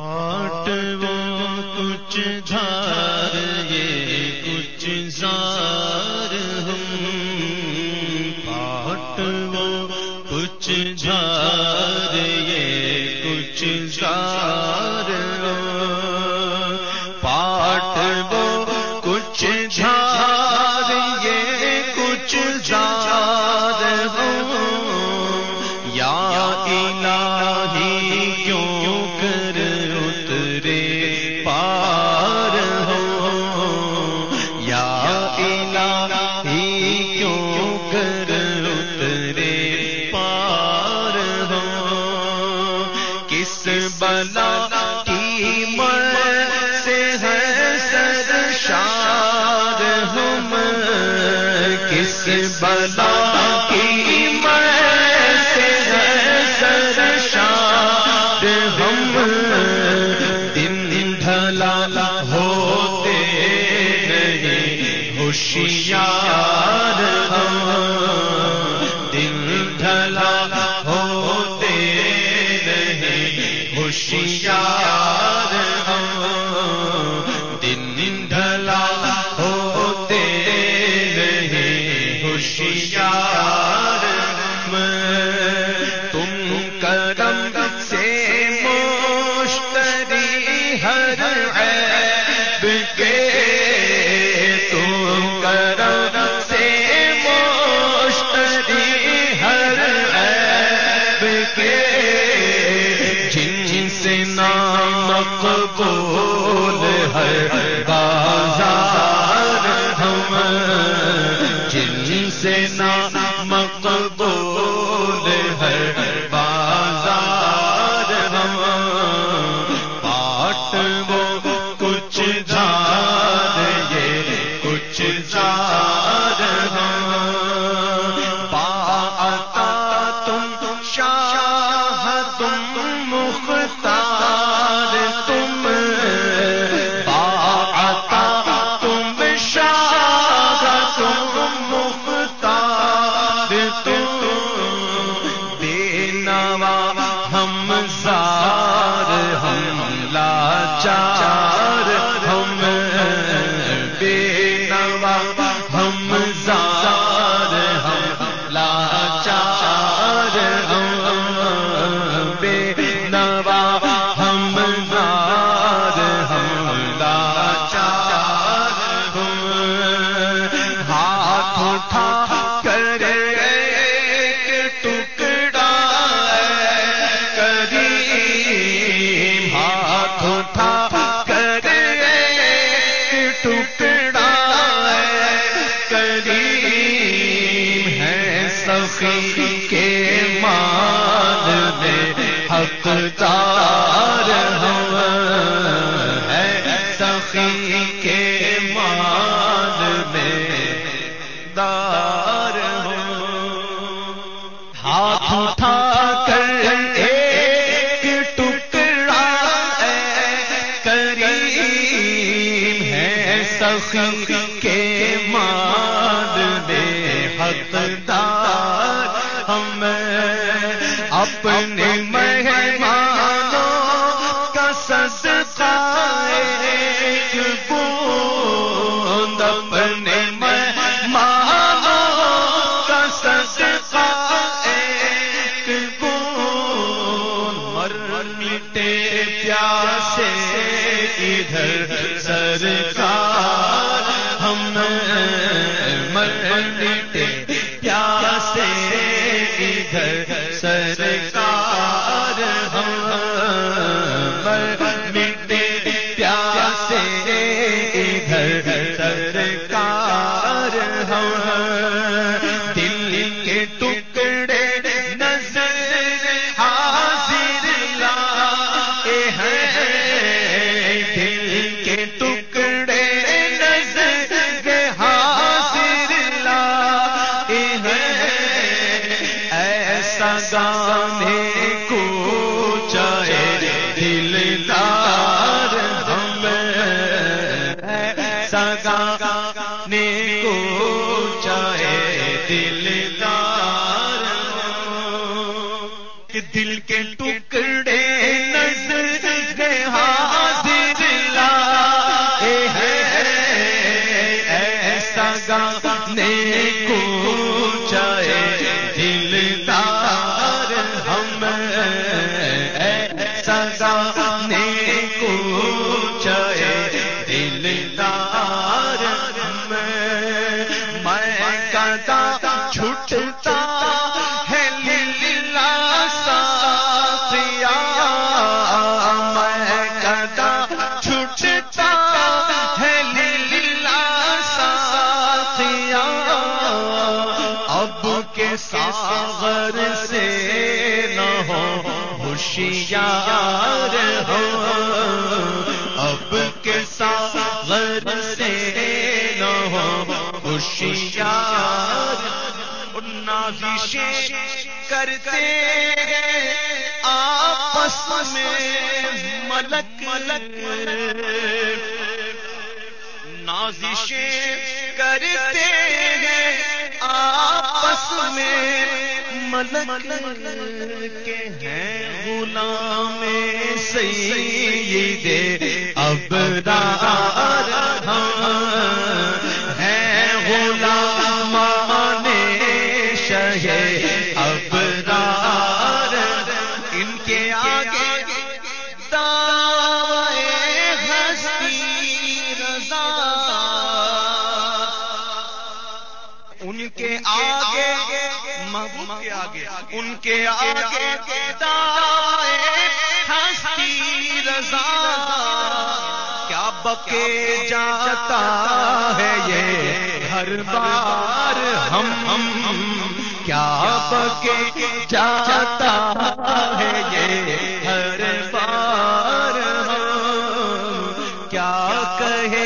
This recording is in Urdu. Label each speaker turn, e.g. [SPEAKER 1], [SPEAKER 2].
[SPEAKER 1] پاٹ وہ کچھ دھار، یہ کچھ زار ہم۔ پاٹ وہ کچھ جھار یہ کچھ زار پاٹ وہ کچھ جھار یہ کچھ زار ہم۔ یا اس بلا کی مر سے ہے سر شار ہم کس بلا کی خوشیاں سخی کے مان میں حقدار ہم ہے۔ سخی کے مان میں دار گھر سر دلدار ہم سگا نیکو کو چاہے دلدار دار دل کے ٹکڑے ساغر سے نہ ہو، ہوشیار ہو۔ اب کے ساغر سے نہ ہو، ہوشیار۔ نازشیں کرتے ہیں آپس میں ملک۔ ملک نازشیں کرتے ہیں آپس میں ملک کے ہیں غلام سید ابدار کے آگے محبوب کے آگے، ان کے آگے ہستی رضا۔ کیا بکے جاتا ہے یہ ہر بار ہم ہم۔ کیا بکے جاتا ہے یہ ہر بار ہم۔ کیا کہے